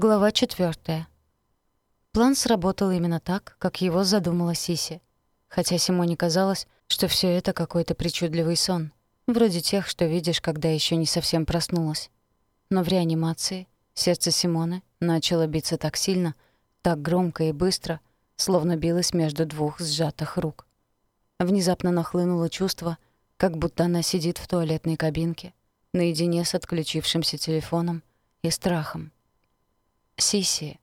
Глава четвертая. План сработал именно так, как его задумала Сиси. Хотя Симоне казалось, что все это какой-то причудливый сон, вроде тех, что видишь, когда еще не совсем проснулась. Но в реанимации сердце Симоны начало биться так сильно, так громко и быстро, словно билось между двух сжатых рук. Внезапно нахлынуло чувство, как будто она сидит в туалетной кабинке, наедине с отключившимся телефоном и страхом. Сиси.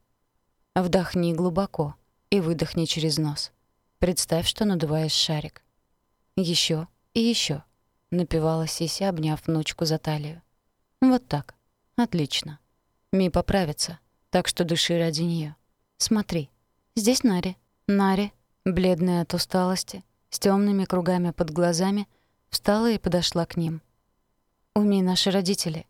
Вдохни глубоко и выдохни через нос. Представь, что надуваешь шарик. Еще и еще. напевала Сиси, обняв внучку за талию. Вот так. Отлично. Ми поправится, так что дыши ради нее. Смотри. Здесь Нари. Нари, бледная от усталости, с темными кругами под глазами, встала и подошла к ним. У Ми наши родители.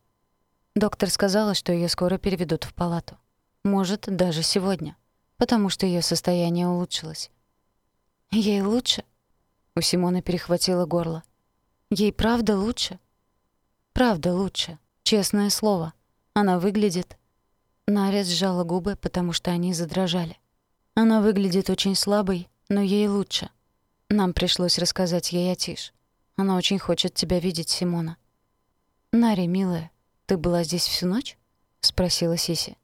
Доктор сказала, что ее скоро переведут в палату. Может, даже сегодня, потому что ее состояние улучшилось. Ей лучше? У Симона перехватило горло. Ей правда лучше? Правда лучше, честное слово. Она выглядит... Наря сжала губы, потому что они задрожали. Она выглядит очень слабой, но ей лучше. Нам пришлось рассказать ей о Тиш. Она очень хочет тебя видеть, Симона. «Нари, милая, ты была здесь всю ночь?» — спросила Сиси.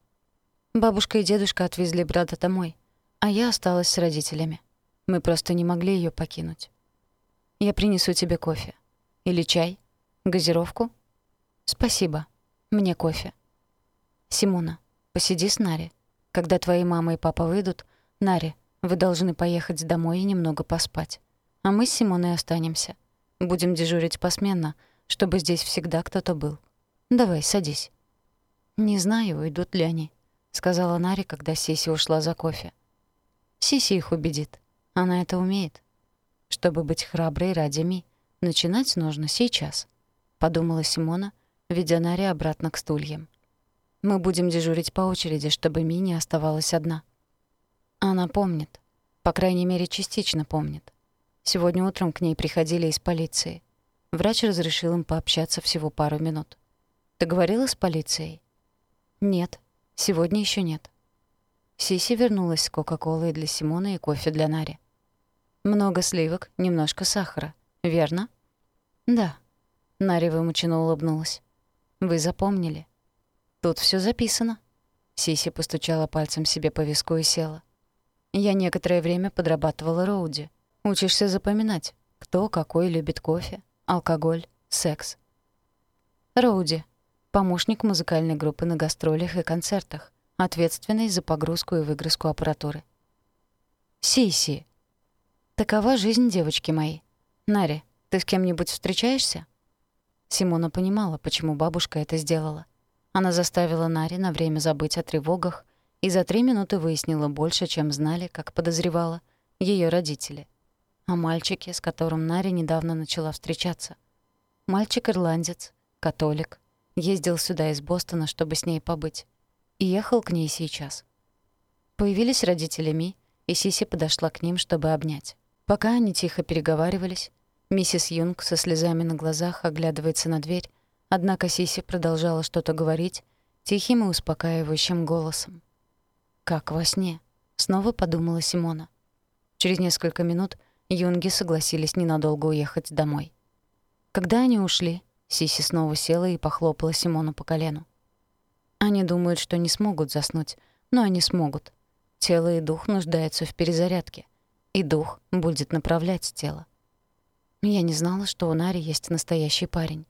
Бабушка и дедушка отвезли брата домой, а я осталась с родителями. Мы просто не могли ее покинуть. Я принесу тебе кофе. Или чай? Газировку? Спасибо. Мне кофе. Симона, посиди с Нари. Когда твои мама и папа выйдут, Нари, вы должны поехать домой и немного поспать. А мы с Симоной останемся. Будем дежурить посменно, чтобы здесь всегда кто-то был. Давай, садись. Не знаю, уйдут ли они. — сказала Нари, когда Сиси ушла за кофе. Сиси их убедит. Она это умеет. Чтобы быть храброй ради Ми, начинать нужно сейчас, — подумала Симона, ведя Нари обратно к стульям. Мы будем дежурить по очереди, чтобы Ми не оставалась одна. Она помнит. По крайней мере, частично помнит. Сегодня утром к ней приходили из полиции. Врач разрешил им пообщаться всего пару минут. «Ты говорила с полицией?» «Нет», Сегодня еще нет. Сиси вернулась с Кока-Колой для Симона и кофе для Нари. Много сливок, немножко сахара. Верно? Да. Нари вымученно улыбнулась. Вы запомнили? Тут все записано. Сиси постучала пальцем себе по виску и села. Я некоторое время подрабатывала Роуди. Учишься запоминать, кто какой любит кофе, алкоголь, секс. Роуди помощник музыкальной группы на гастролях и концертах, ответственный за погрузку и выгрузку аппаратуры. Сиси. Такова жизнь девочки моей. Нари, ты с кем-нибудь встречаешься? Симона понимала, почему бабушка это сделала. Она заставила Нари на время забыть о тревогах и за три минуты выяснила больше, чем знали, как подозревала, ее родители. О мальчике, с которым Нари недавно начала встречаться. Мальчик-ирландец, католик, Ездил сюда из Бостона, чтобы с ней побыть. И ехал к ней сейчас. Появились родители Ми, и Сиси подошла к ним, чтобы обнять. Пока они тихо переговаривались, миссис Юнг со слезами на глазах оглядывается на дверь, однако Сиси продолжала что-то говорить тихим и успокаивающим голосом. «Как во сне», — снова подумала Симона. Через несколько минут Юнги согласились ненадолго уехать домой. Когда они ушли, Сиси снова села и похлопала Симону по колену. Они думают, что не смогут заснуть, но они смогут. Тело и дух нуждаются в перезарядке, и дух будет направлять тело. Я не знала, что у Нари есть настоящий парень.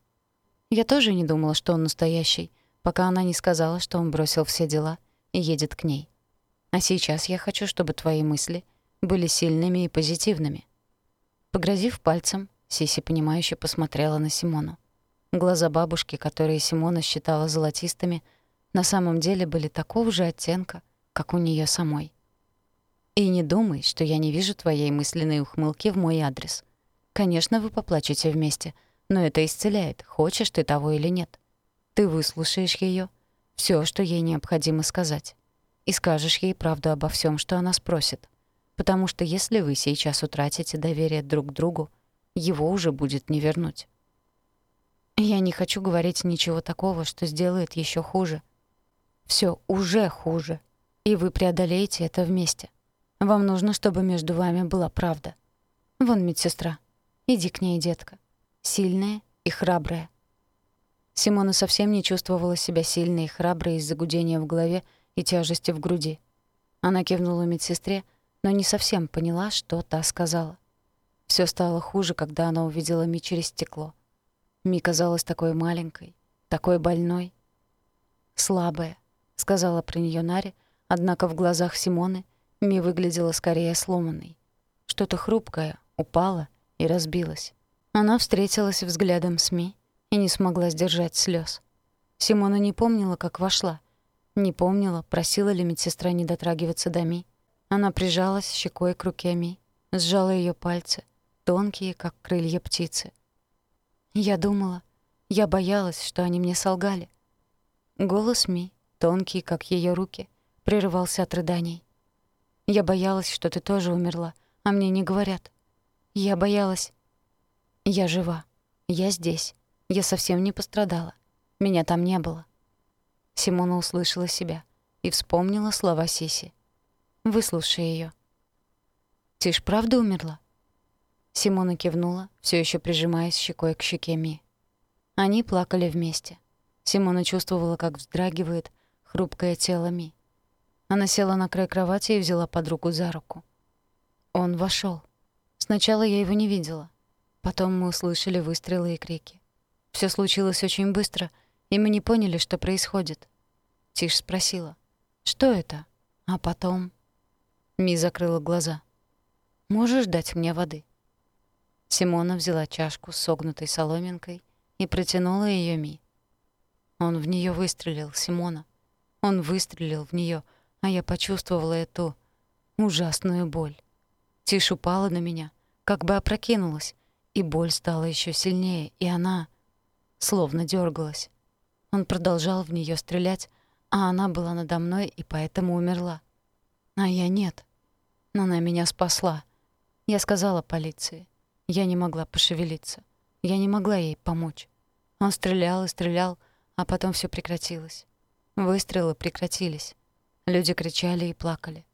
Я тоже не думала, что он настоящий, пока она не сказала, что он бросил все дела и едет к ней. А сейчас я хочу, чтобы твои мысли были сильными и позитивными. Погрозив пальцем, Сиси понимающе посмотрела на Симону. Глаза бабушки, которые Симона считала золотистыми, на самом деле были такого же оттенка, как у нее самой. И не думай, что я не вижу твоей мысленной ухмылки в мой адрес. Конечно, вы поплачете вместе, но это исцеляет, хочешь ты того или нет. Ты выслушаешь ее, все, что ей необходимо сказать, и скажешь ей правду обо всем, что она спросит. Потому что если вы сейчас утратите доверие друг к другу, его уже будет не вернуть. Я не хочу говорить ничего такого, что сделает еще хуже. Все уже хуже. И вы преодолеете это вместе. Вам нужно, чтобы между вами была правда. Вон медсестра. Иди к ней, детка. Сильная и храбрая. Симона совсем не чувствовала себя сильной и храброй из-за гудения в голове и тяжести в груди. Она кивнула медсестре, но не совсем поняла, что та сказала. Все стало хуже, когда она увидела Ми через стекло. Ми казалась такой маленькой, такой больной. «Слабая», — сказала про нее Нари, однако в глазах Симоны Ми выглядела скорее сломанной. Что-то хрупкое упало и разбилось. Она встретилась взглядом с Ми и не смогла сдержать слез. Симона не помнила, как вошла. Не помнила, просила ли медсестра не дотрагиваться до Ми. Она прижалась щекой к руке Ми, сжала ее пальцы, тонкие, как крылья птицы. Я думала, я боялась, что они мне солгали. Голос Ми, тонкий, как ее руки, прерывался от рыданий. Я боялась, что ты тоже умерла, а мне не говорят. Я боялась. Я жива. Я здесь. Я совсем не пострадала. Меня там не было. Симона услышала себя и вспомнила слова Сиси. Выслушай ее. Тишь правда умерла? Симона кивнула, все еще прижимаясь щекой к щеке Ми. Они плакали вместе. Симона чувствовала, как вздрагивает хрупкое тело Ми. Она села на край кровати и взяла подругу за руку. Он вошел. Сначала я его не видела. Потом мы услышали выстрелы и крики. Все случилось очень быстро, и мы не поняли, что происходит. Тиш спросила, «Что это?» А потом... Ми закрыла глаза. «Можешь дать мне воды?» Симона взяла чашку с согнутой соломинкой и протянула ее Ми. Он в нее выстрелил, Симона. Он выстрелил в нее, а я почувствовала эту ужасную боль. Тишь упала на меня, как бы опрокинулась, и боль стала еще сильнее, и она словно дергалась. Он продолжал в нее стрелять, а она была надо мной и поэтому умерла. А я нет. Но она меня спасла. Я сказала полиции. Я не могла пошевелиться. Я не могла ей помочь. Он стрелял и стрелял, а потом все прекратилось. Выстрелы прекратились. Люди кричали и плакали.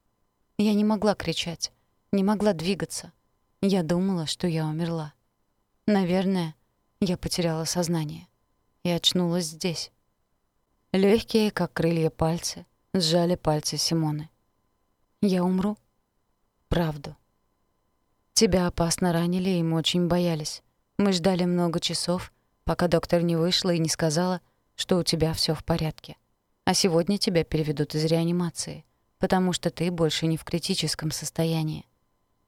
Я не могла кричать, не могла двигаться. Я думала, что я умерла. Наверное, я потеряла сознание и очнулась здесь. Легкие, как крылья пальцы, сжали пальцы Симоны. Я умру? Правду. Тебя опасно ранили, и мы очень боялись. Мы ждали много часов, пока доктор не вышла и не сказала, что у тебя все в порядке. А сегодня тебя переведут из реанимации, потому что ты больше не в критическом состоянии.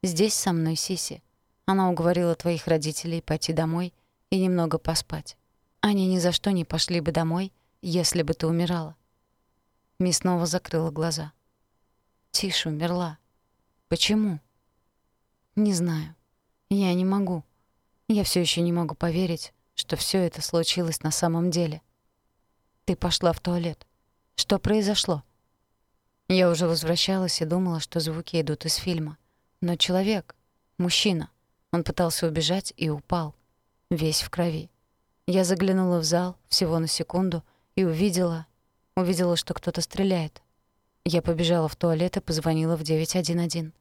Здесь со мной Сиси. Она уговорила твоих родителей пойти домой и немного поспать. Они ни за что не пошли бы домой, если бы ты умирала. Ми снова закрыла глаза. Тише умерла. Почему? Не знаю. Я не могу. Я все еще не могу поверить, что все это случилось на самом деле. Ты пошла в туалет. Что произошло? Я уже возвращалась и думала, что звуки идут из фильма. Но человек, мужчина, он пытался убежать и упал, весь в крови. Я заглянула в зал всего на секунду и увидела, увидела, что кто-то стреляет. Я побежала в туалет и позвонила в 911.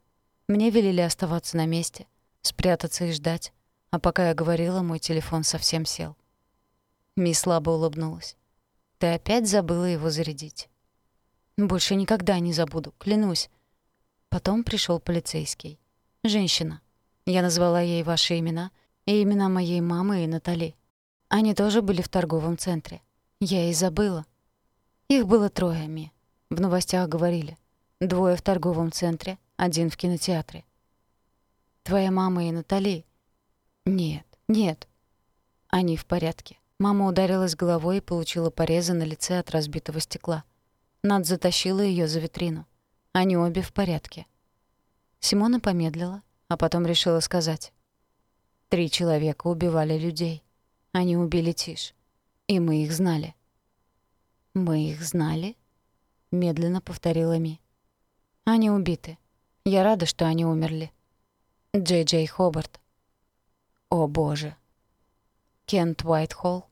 Мне велели оставаться на месте, спрятаться и ждать, а пока я говорила, мой телефон совсем сел. Ми слабо улыбнулась. «Ты опять забыла его зарядить?» «Больше никогда не забуду, клянусь». Потом пришел полицейский. «Женщина. Я назвала ей ваши имена и имена моей мамы и Натали. Они тоже были в торговом центре. Я и забыла. Их было трое, Ми. В новостях говорили. Двое в торговом центре, один в кинотеатре. Твоя мама и Натали? Нет, нет. Они в порядке. Мама ударилась головой и получила порезы на лице от разбитого стекла. Над затащила ее за витрину. Они обе в порядке. Симона помедлила, а потом решила сказать. Три человека убивали людей. Они убили Тиш. И мы их знали. «Мы их знали?» — медленно повторила Ми. «Они убиты. Я рада, что они умерли. Джей Джей Хобарт. О, боже. Кент Уайтхолл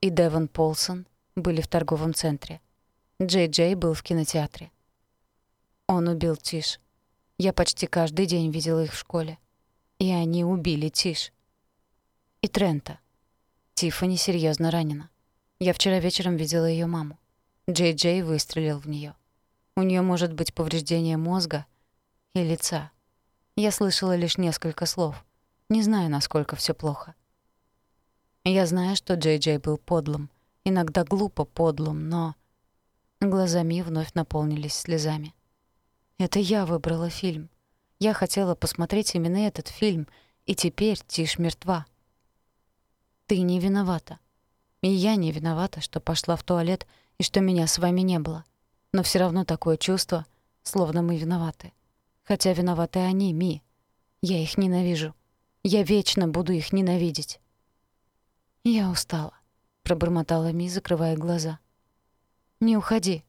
и Девон Полсон были в торговом центре. Джей Джей был в кинотеатре. Он убил Тиш. Я почти каждый день видела их в школе. И они убили Тиш. И Трента. Тиффани серьезно ранена. Я вчера вечером видела ее маму. Джей Джей выстрелил в нее. У нее может быть повреждение мозга и лица. Я слышала лишь несколько слов. Не знаю, насколько все плохо. Я знаю, что Джей Джей был подлым. Иногда глупо подлым, но... Глаза Ми вновь наполнились слезами. Это я выбрала фильм. Я хотела посмотреть именно этот фильм, и теперь Тишь мертва. Ты не виновата. И я не виновата, что пошла в туалет и что меня с вами не было. Но все равно такое чувство, словно мы виноваты. Хотя виноваты они, Ми. Я их ненавижу. Я вечно буду их ненавидеть. Я устала, пробормотала Ми, закрывая глаза. Не уходи.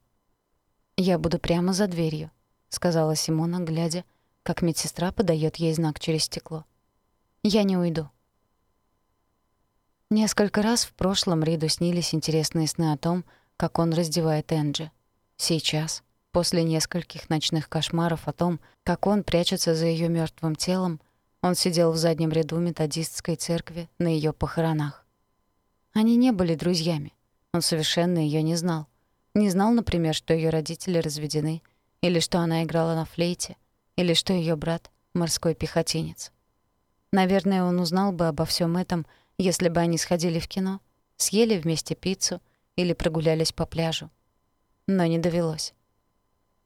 Я буду прямо за дверью, сказала Симона, глядя, как медсестра подает ей знак через стекло. Я не уйду. Несколько раз в прошлом Риду снились интересные сны о том, как он раздевает Энджи. Сейчас, после нескольких ночных кошмаров о том, как он прячется за ее мертвым телом, он сидел в заднем ряду методистской церкви на ее похоронах. Они не были друзьями. Он совершенно ее не знал. Не знал, например, что ее родители разведены, или что она играла на флейте, или что ее брат — морской пехотинец. Наверное, он узнал бы обо всем этом — если бы они сходили в кино, съели вместе пиццу или прогулялись по пляжу. Но не довелось.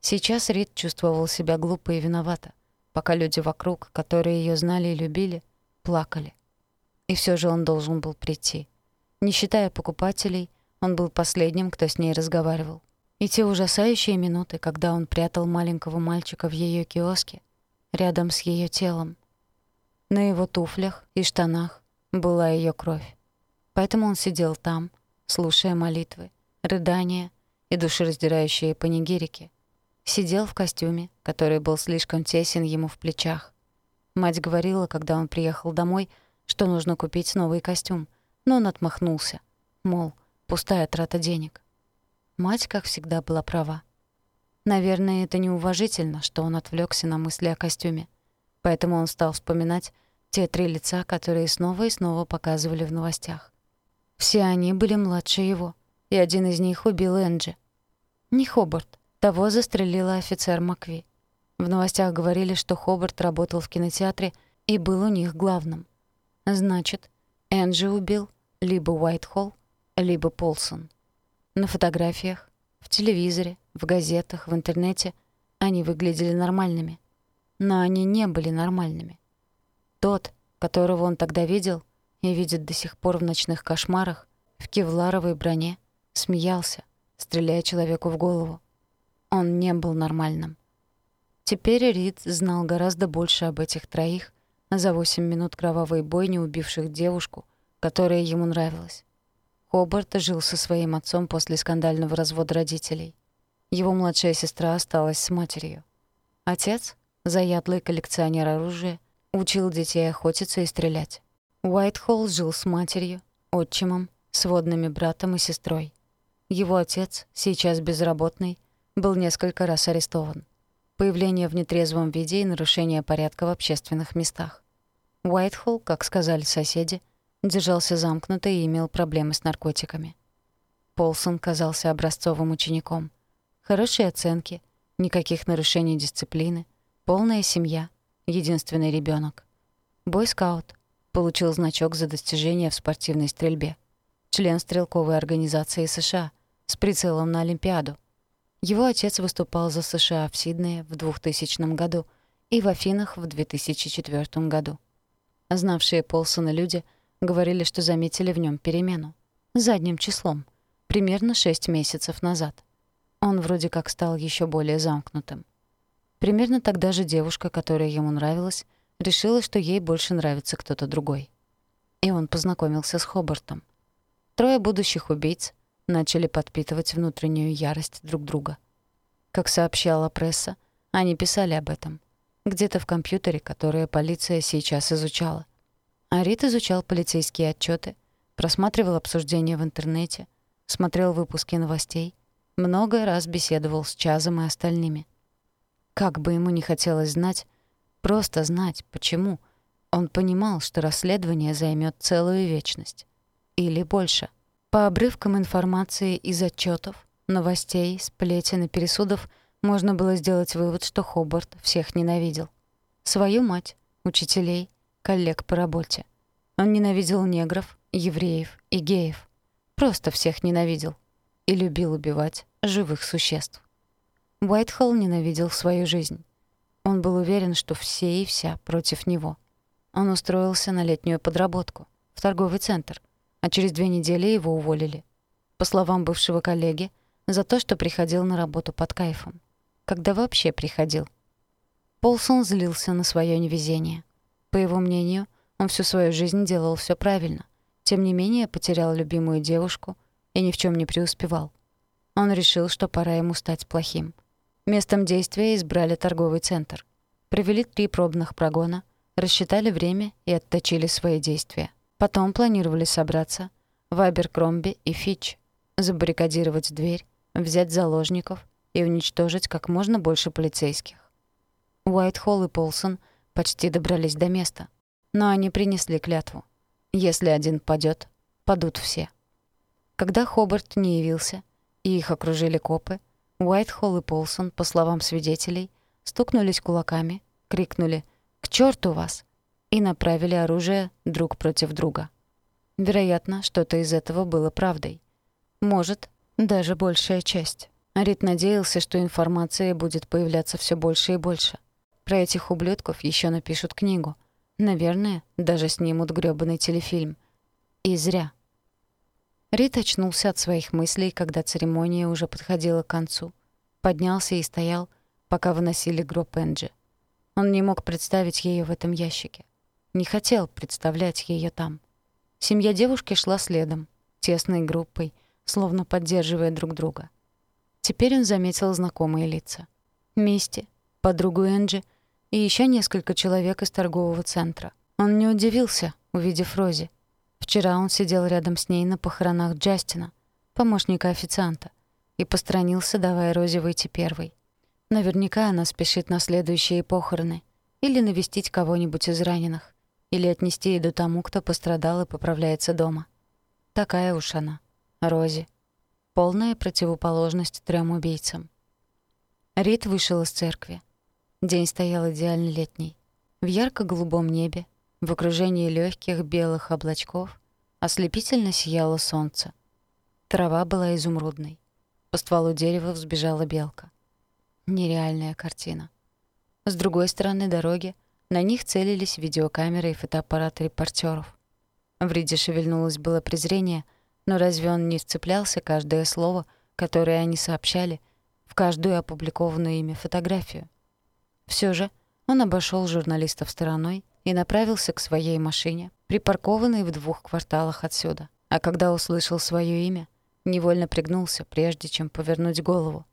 Сейчас Рид чувствовал себя глупо и виновато, пока люди вокруг, которые ее знали и любили, плакали. И все же он должен был прийти. Не считая покупателей, он был последним, кто с ней разговаривал. И те ужасающие минуты, когда он прятал маленького мальчика в ее киоске, рядом с ее телом. На его туфлях и штанах была ее кровь. Поэтому он сидел там, слушая молитвы, рыдания и душераздирающие панигирики. Сидел в костюме, который был слишком тесен ему в плечах. Мать говорила, когда он приехал домой, что нужно купить новый костюм, но он отмахнулся. Мол, пустая трата денег. Мать, как всегда, была права. Наверное, это неуважительно, что он отвлекся на мысли о костюме. Поэтому он стал вспоминать, те три лица, которые снова и снова показывали в новостях. Все они были младше его, и один из них убил Энджи. Не Хобарт, того застрелила офицер Макви. В новостях говорили, что Хобарт работал в кинотеатре и был у них главным. Значит, Энджи убил либо Уайтхолл, либо Полсон. На фотографиях, в телевизоре, в газетах, в интернете они выглядели нормальными. Но они не были нормальными. Тот, которого он тогда видел и видит до сих пор в ночных кошмарах, в кевларовой броне, смеялся, стреляя человеку в голову. Он не был нормальным. Теперь Рид знал гораздо больше об этих троих за восемь минут кровавой бойни, убивших девушку, которая ему нравилась. Хобарт жил со своим отцом после скандального развода родителей. Его младшая сестра осталась с матерью. Отец, заядлый коллекционер оружия, Учил детей охотиться и стрелять. Уайтхолл жил с матерью, отчимом, сводными братом и сестрой. Его отец, сейчас безработный, был несколько раз арестован. Появление в нетрезвом виде и нарушение порядка в общественных местах. Уайтхолл, как сказали соседи, держался замкнуто и имел проблемы с наркотиками. Полсон казался образцовым учеником. Хорошие оценки, никаких нарушений дисциплины, полная семья, единственный ребенок. Бойскаут. Получил значок за достижения в спортивной стрельбе. Член стрелковой организации США с прицелом на Олимпиаду. Его отец выступал за США в Сиднее в 2000 году и в Афинах в 2004 году. Знавшие Полсона люди говорили, что заметили в нем перемену. Задним числом. Примерно 6 месяцев назад. Он вроде как стал еще более замкнутым. Примерно тогда же девушка, которая ему нравилась, решила, что ей больше нравится кто-то другой. И он познакомился с Хобартом. Трое будущих убийц начали подпитывать внутреннюю ярость друг друга. Как сообщала пресса, они писали об этом. Где-то в компьютере, которое полиция сейчас изучала. А Рит изучал полицейские отчеты, просматривал обсуждения в интернете, смотрел выпуски новостей, много раз беседовал с Чазом и остальными. Как бы ему не хотелось знать, просто знать, почему, он понимал, что расследование займет целую вечность. Или больше. По обрывкам информации из отчетов, новостей, сплетен и пересудов можно было сделать вывод, что Хобарт всех ненавидел. Свою мать, учителей, коллег по работе. Он ненавидел негров, евреев и геев. Просто всех ненавидел. И любил убивать живых существ. Уайтхолл ненавидел свою жизнь. Он был уверен, что все и вся против него. Он устроился на летнюю подработку в торговый центр, а через две недели его уволили. По словам бывшего коллеги, за то, что приходил на работу под кайфом. Когда вообще приходил. Полсон злился на свое невезение. По его мнению, он всю свою жизнь делал все правильно. Тем не менее, потерял любимую девушку и ни в чем не преуспевал. Он решил, что пора ему стать плохим. Местом действия избрали торговый центр. Провели три пробных прогона, рассчитали время и отточили свои действия. Потом планировали собраться в Аберкромби и Фич, забаррикадировать дверь, взять заложников и уничтожить как можно больше полицейских. Уайтхолл и Полсон почти добрались до места, но они принесли клятву. Если один падёт, падут все. Когда Хобарт не явился, и их окружили копы, Уайтхолл и Полсон, по словам свидетелей, стукнулись кулаками, крикнули «К чёрту вас!» И направили оружие друг против друга. Вероятно, что-то из этого было правдой. Может, даже большая часть. Рид надеялся, что информация будет появляться все больше и больше. Про этих ублюдков еще напишут книгу. Наверное, даже снимут грёбаный телефильм. И зря. Рид очнулся от своих мыслей, когда церемония уже подходила к концу. Поднялся и стоял, пока выносили гроб Энджи. Он не мог представить ее в этом ящике. Не хотел представлять ее там. Семья девушки шла следом, тесной группой, словно поддерживая друг друга. Теперь он заметил знакомые лица. Мисти, подругу Энджи и еще несколько человек из торгового центра. Он не удивился, увидев Рози. Вчера он сидел рядом с ней на похоронах Джастина, помощника официанта, и постранился, давая Розе выйти первой. Наверняка она спешит на следующие похороны или навестить кого-нибудь из раненых, или отнести еду тому, кто пострадал и поправляется дома. Такая уж она, Рози. Полная противоположность трем убийцам. Рид вышел из церкви. День стоял идеально летний. В ярко-голубом небе в окружении легких белых облачков ослепительно сияло солнце. Трава была изумрудной. По стволу дерева взбежала белка. Нереальная картина. С другой стороны дороги на них целились видеокамеры и фотоаппараты репортеров. В Риде шевельнулось было презрение, но разве он не вцеплялся каждое слово, которое они сообщали, в каждую опубликованную ими фотографию? Все же он обошел журналистов стороной и направился к своей машине, припаркованной в двух кварталах отсюда. А когда услышал свое имя, невольно пригнулся, прежде чем повернуть голову.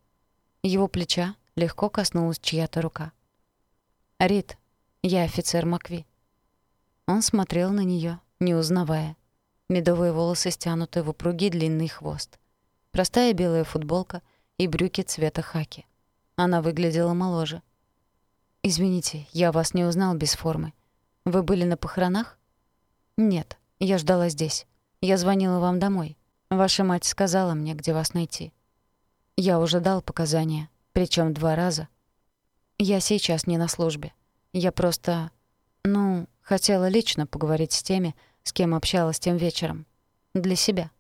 Его плеча легко коснулась чья-то рука. «Рит, я офицер Макви». Он смотрел на нее, не узнавая. Медовые волосы стянуты в упругий длинный хвост. Простая белая футболка и брюки цвета хаки. Она выглядела моложе. «Извините, я вас не узнал без формы. Вы были на похоронах?» «Нет, я ждала здесь. Я звонила вам домой. Ваша мать сказала мне, где вас найти. Я уже дал показания, причем два раза. Я сейчас не на службе. Я просто, ну, хотела лично поговорить с теми, с кем общалась тем вечером. Для себя.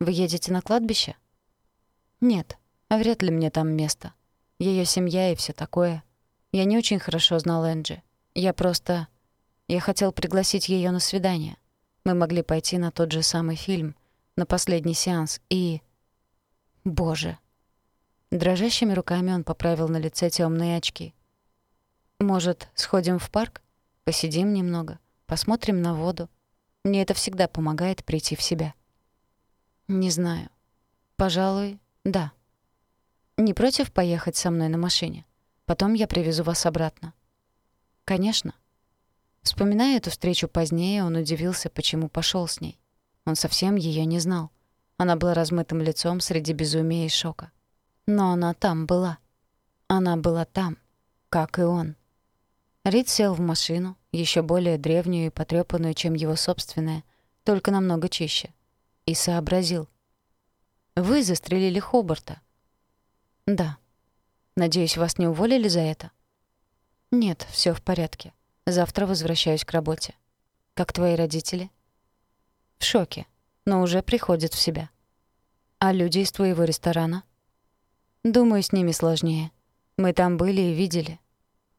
Вы едете на кладбище? Нет, а вряд ли мне там место. Ее семья и все такое. Я не очень хорошо знал Энджи. Я просто... Я хотел пригласить ее на свидание. Мы могли пойти на тот же самый фильм, на последний сеанс, и... Боже. Дрожащими руками он поправил на лице темные очки. «Может, сходим в парк? Посидим немного, посмотрим на воду. Мне это всегда помогает прийти в себя». «Не знаю. Пожалуй, да. Не против поехать со мной на машине?» Потом я привезу вас обратно». «Конечно». Вспоминая эту встречу позднее, он удивился, почему пошел с ней. Он совсем ее не знал. Она была размытым лицом среди безумия и шока. Но она там была. Она была там, как и он. Рид сел в машину, еще более древнюю и потрёпанную, чем его собственная, только намного чище, и сообразил. «Вы застрелили Хобарта». «Да. Надеюсь, вас не уволили за это?» «Нет, всё в порядке. Завтра возвращаюсь к работе. Как твои родители?» «В шоке, но уже приходят в себя». «А люди из твоего ресторана?» «Думаю, с ними сложнее. Мы там были и видели.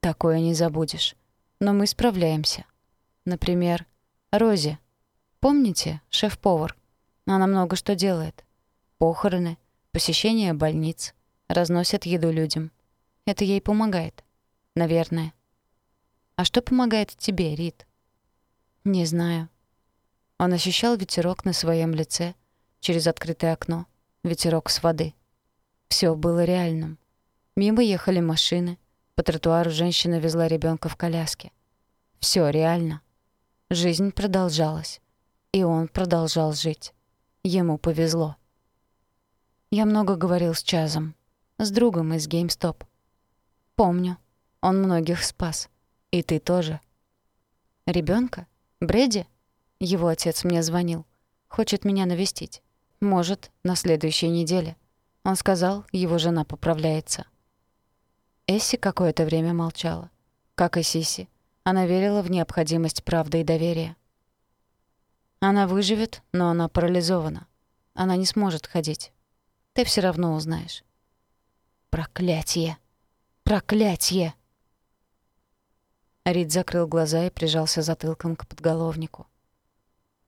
Такое не забудешь. Но мы справляемся. Например, Рози. Помните, шеф-повар? Она много что делает. Похороны, посещение больниц, разносит еду людям. Это ей помогает. Наверное. А что помогает тебе, Рит? Не знаю. Он ощущал ветерок на своем лице через открытое окно, ветерок с воды. Все было реальным. Мимо ехали машины. По тротуару женщина везла ребенка в коляске. Все реально. Жизнь продолжалась. И он продолжал жить. Ему повезло. Я много говорил с Чазом. С другом из GameStop. Помню. Он многих спас. И ты тоже. Ребенка? Бредди? Его отец мне звонил. Хочет меня навестить. Может, на следующей неделе. Он сказал, его жена поправляется. Эсси какое-то время молчала. Как и Сиси, она верила в необходимость правды и доверия. Она выживет, но она парализована. Она не сможет ходить. Ты все равно узнаешь. Проклятие! Проклятие! Рид закрыл глаза и прижался затылком к подголовнику.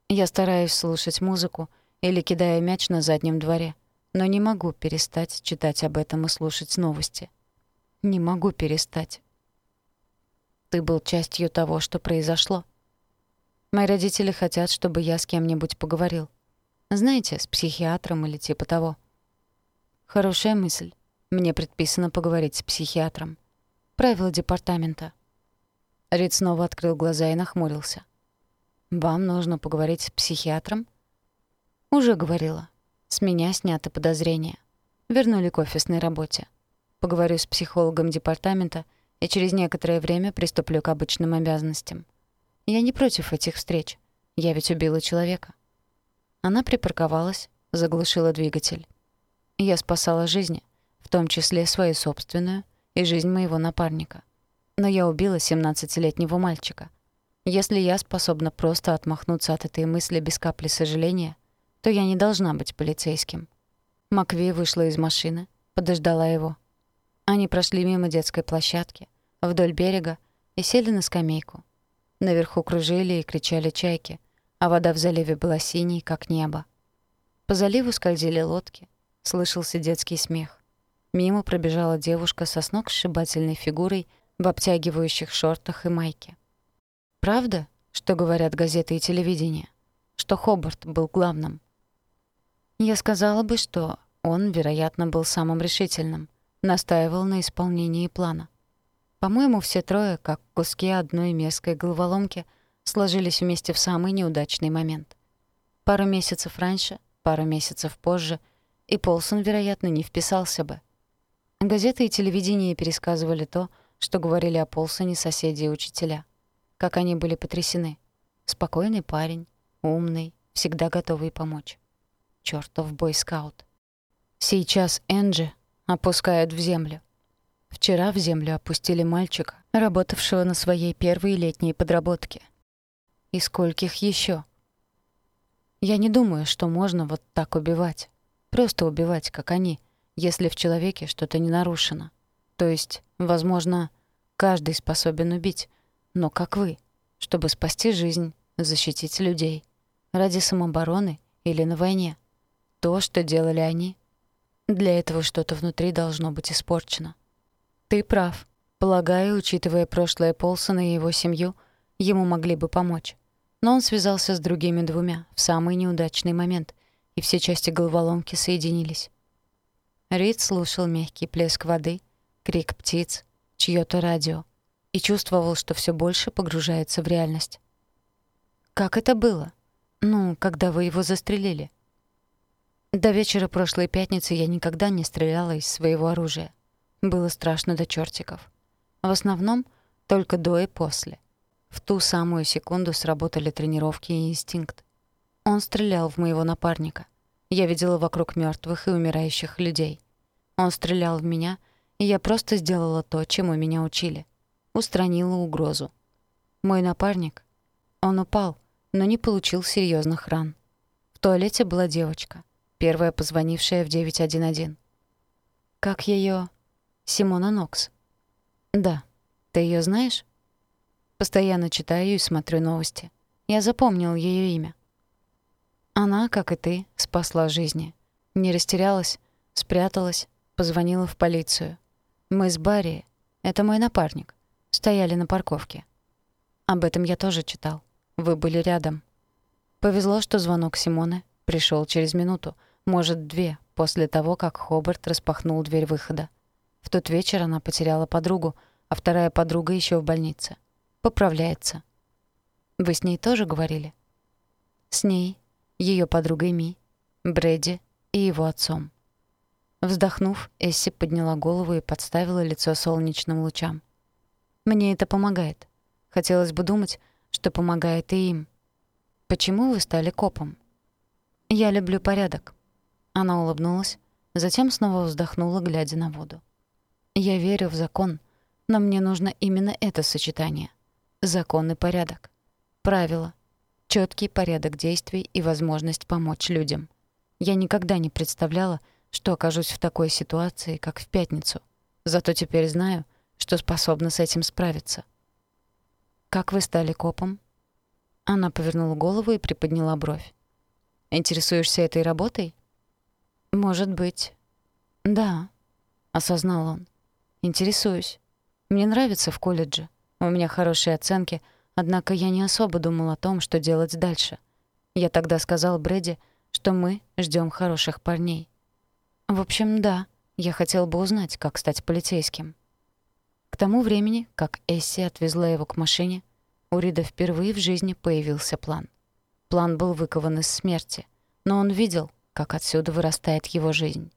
Я стараюсь слушать музыку или кидаю мяч на заднем дворе, но не могу перестать читать об этом и слушать новости. Не могу перестать. Ты был частью того, что произошло. Мои родители хотят, чтобы я с кем-нибудь поговорил. Знаете, с психиатром или типа того. Хорошая мысль. Мне предписано поговорить с психиатром. Правила департамента. Рид снова открыл глаза и нахмурился. «Вам нужно поговорить с психиатром?» «Уже говорила. С меня сняты подозрения. Вернули к офисной работе. Поговорю с психологом департамента и через некоторое время приступлю к обычным обязанностям. Я не против этих встреч. Я ведь убила человека. Она припарковалась, заглушила двигатель. Я спасала жизни, в том числе свою собственную и жизнь моего напарника. Но я убила 17-летнего мальчика. Если я способна просто отмахнуться от этой мысли без капли сожаления, то я не должна быть полицейским. Макви вышла из машины, подождала его — они прошли мимо детской площадки, вдоль берега и сели на скамейку. Наверху кружили и кричали чайки, а вода в заливе была синей, как небо. По заливу скользили лодки, слышался детский смех. Мимо пробежала девушка со сногсшибательной фигурой в обтягивающих шортах и майке. Правда, что говорят газеты и телевидение? Что Хобарт был главным? Я сказала бы, что он, вероятно, был самым решительным — настаивал на исполнении плана. По-моему, все трое, как куски одной мерзкой головоломки, сложились вместе в самый неудачный момент. Пару месяцев раньше, пару месяцев позже, и Полсон, вероятно, не вписался бы. Газеты и телевидение пересказывали то, что говорили о Полсоне соседи и учителя. Как они были потрясены. Спокойный парень, умный, всегда готовый помочь. Чёртов бойскаут. Сейчас Энджи опускают в землю. Вчера в землю опустили мальчика, работавшего на своей первой летней подработке. И скольких еще? Я не думаю, что можно вот так убивать. Просто убивать, как они, если в человеке что-то не нарушено. То есть, возможно, каждый способен убить, но как вы, чтобы спасти жизнь, защитить людей, ради самообороны или на войне. То, что делали они, для этого что-то внутри должно быть испорчено. Ты прав. Полагаю, учитывая прошлое Полсона и его семью, ему могли бы помочь. Но он связался с другими двумя в самый неудачный момент, и все части головоломки соединились. Рид слушал мягкий плеск воды, крик птиц, чьё-то радио и чувствовал, что все больше погружается в реальность. «Как это было? Ну, когда вы его застрелили?» До вечера прошлой пятницы я никогда не стреляла из своего оружия. Было страшно до чертиков. В основном только до и после. В ту самую секунду сработали тренировки и инстинкт. Он стрелял в моего напарника. Я видела вокруг мертвых и умирающих людей. Он стрелял в меня, и я просто сделала то, чему меня учили. Устранила угрозу. Мой напарник, он упал, но не получил серьезных ран. В туалете была девочка, первая позвонившая в 911. Как ее? Симона Нокс. Да. Ты ее знаешь? Постоянно читаю и смотрю новости. Я запомнил ее имя. Она, как и ты, спасла жизни. Не растерялась, спряталась, позвонила в полицию. Мы с Барри, это мой напарник, стояли на парковке. Об этом я тоже читал. Вы были рядом. Повезло, что звонок Симоны пришел через минуту, может, две, после того, как Хобарт распахнул дверь выхода. В тот вечер она потеряла подругу, а вторая подруга еще в больнице. Поправляется. Вы с ней тоже говорили? С ней ее подругой Ми, Брэди и его отцом. Вздохнув, Эсси подняла голову и подставила лицо солнечным лучам. «Мне это помогает. Хотелось бы думать, что помогает и им. Почему вы стали копом?» «Я люблю порядок». Она улыбнулась, затем снова вздохнула, глядя на воду. «Я верю в закон, но мне нужно именно это сочетание. Закон и порядок. Правила, четкий порядок действий и возможность помочь людям. Я никогда не представляла, что окажусь в такой ситуации, как в пятницу. Зато теперь знаю, что способна с этим справиться. «Как вы стали копом?» Она повернула голову и приподняла бровь. «Интересуешься этой работой?» «Может быть». «Да», — осознал он. «Интересуюсь. Мне нравится в колледже. У меня хорошие оценки — Однако я не особо думал о том, что делать дальше. Я тогда сказал Брэди, что мы ждем хороших парней. В общем, да, я хотел бы узнать, как стать полицейским. К тому времени, как Эсси отвезла его к машине, у Рида впервые в жизни появился план. План был выкован из смерти, но он видел, как отсюда вырастает его жизнь.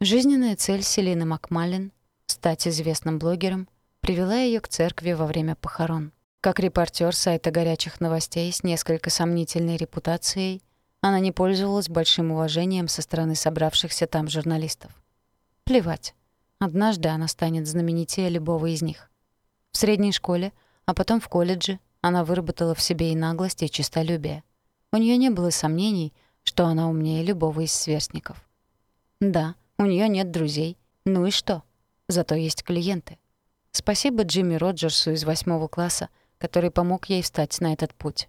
Жизненная цель Селины Макмаллен — стать известным блогером — привела ее к церкви во время похорон. Как репортер сайта горячих новостей с несколько сомнительной репутацией, она не пользовалась большим уважением со стороны собравшихся там журналистов. Плевать. Однажды она станет знаменитее любого из них. В средней школе, а потом в колледже она выработала в себе и наглость, и честолюбие. У нее не было сомнений, что она умнее любого из сверстников. Да, у нее нет друзей. Ну и что? Зато есть клиенты. Спасибо Джимми Роджерсу из восьмого класса, который помог ей встать на этот путь.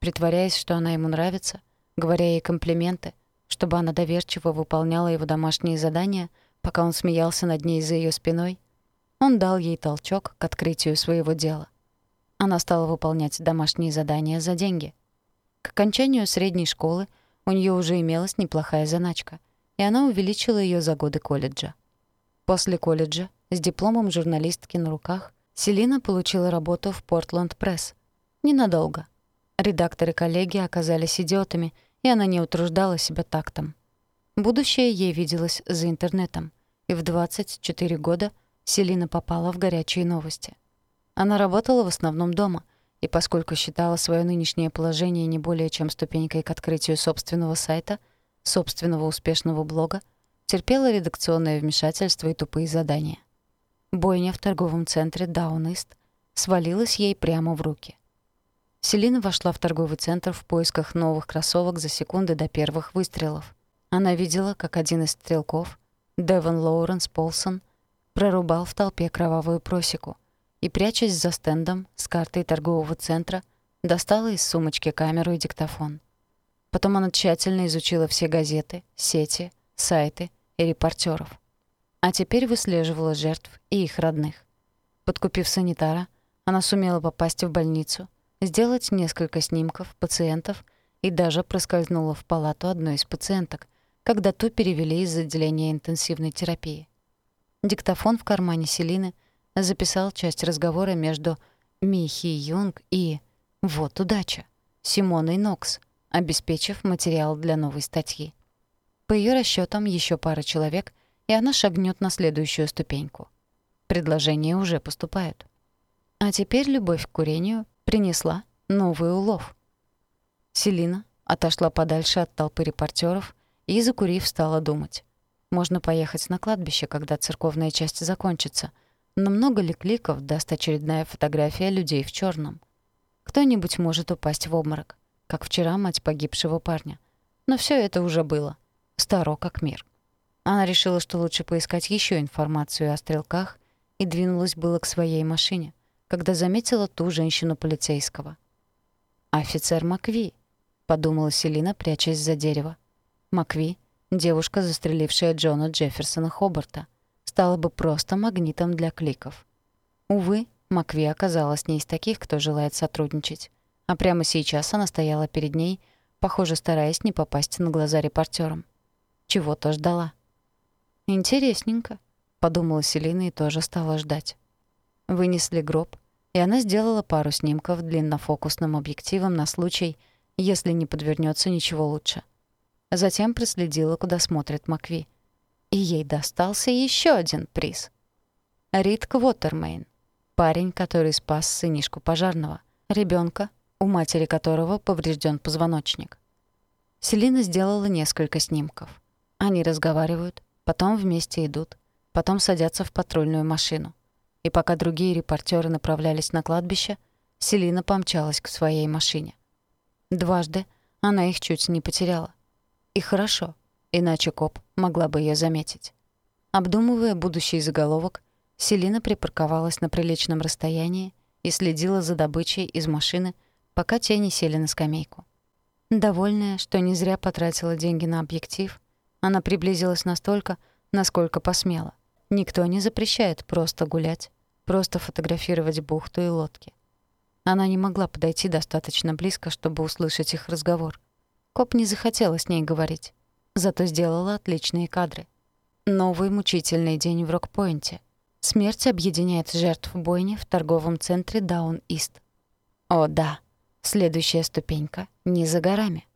Притворяясь, что она ему нравится, говоря ей комплименты, чтобы она доверчиво выполняла его домашние задания, пока он смеялся над ней за ее спиной, он дал ей толчок к открытию своего дела. Она стала выполнять домашние задания за деньги. К окончанию средней школы у нее уже имелась неплохая заначка, и она увеличила ее за годы колледжа. После колледжа с дипломом журналистки на руках Селина получила работу в Портленд Пресс. Ненадолго. Редакторы коллеги оказались идиотами, и она не утруждала себя тактом. Будущее ей виделось за интернетом, и в 24 года Селина попала в горячие новости. Она работала в основном дома, и поскольку считала свое нынешнее положение не более чем ступенькой к открытию собственного сайта, собственного успешного блога, терпела редакционное вмешательство и тупые задания — Бойня в торговом центре «Даунист» свалилась ей прямо в руки. Селина вошла в торговый центр в поисках новых кроссовок за секунды до первых выстрелов. Она видела, как один из стрелков, Девон Лоуренс Полсон, прорубал в толпе кровавую просеку и, прячась за стендом с картой торгового центра, достала из сумочки камеру и диктофон. Потом она тщательно изучила все газеты, сети, сайты и репортеров а теперь выслеживала жертв и их родных. Подкупив санитара, она сумела попасть в больницу, сделать несколько снимков пациентов и даже проскользнула в палату одной из пациенток, когда ту перевели из отделения интенсивной терапии. Диктофон в кармане Селины записал часть разговора между Ми Хи Юнг и, вот удача, Симоной Нокс, обеспечив материал для новой статьи. По ее расчетам еще пара человек, и она шагнет на следующую ступеньку. Предложения уже поступают. А теперь любовь к курению принесла новый улов. Селина отошла подальше от толпы репортеров и, закурив, стала думать. Можно поехать на кладбище, когда церковная часть закончится. Но много ли кликов даст очередная фотография людей в черном? Кто-нибудь может упасть в обморок, как вчера мать погибшего парня. Но все это уже было. Старо как мир. Она решила, что лучше поискать еще информацию о стрелках и двинулась было к своей машине, когда заметила ту женщину полицейского. «Офицер Макви», — подумала Селина, прячась за дерево. Макви Девушка, застрелившая Джона Джефферсона Хобарта, стала бы просто магнитом для кликов. Увы, Макви оказалась не из таких, кто желает сотрудничать. А прямо сейчас она стояла перед ней, похоже, стараясь не попасть на глаза репортерам. Чего-то ждала. «Интересненько», — подумала Селина и тоже стала ждать. Вынесли гроб, и она сделала пару снимков длиннофокусным объективом на случай, если не подвернется ничего лучше. Затем проследила, куда смотрит Макви. И ей достался еще один приз. Рид Квотермейн. Парень, который спас сынишку пожарного. ребенка, у матери которого поврежден позвоночник. Селина сделала несколько снимков. Они разговаривают, потом вместе идут, потом садятся в патрульную машину. И пока другие репортеры направлялись на кладбище, Селина помчалась к своей машине. Дважды она их чуть не потеряла. И хорошо, иначе коп могла бы ее заметить. Обдумывая будущий заголовок, Селина припарковалась на приличном расстоянии и следила за добычей из машины, пока те не сели на скамейку. Довольная, что не зря потратила деньги на объектив, она приблизилась настолько, насколько посмела. Никто не запрещает просто гулять, просто фотографировать бухту и лодки. Она не могла подойти достаточно близко, чтобы услышать их разговор — Коп не захотела с ней говорить, зато сделала отличные кадры. Новый мучительный день в Рокпойнте. Смерть объединяет жертв бойни в торговом центре Даун-Ист. О, да, следующая ступенька не за горами.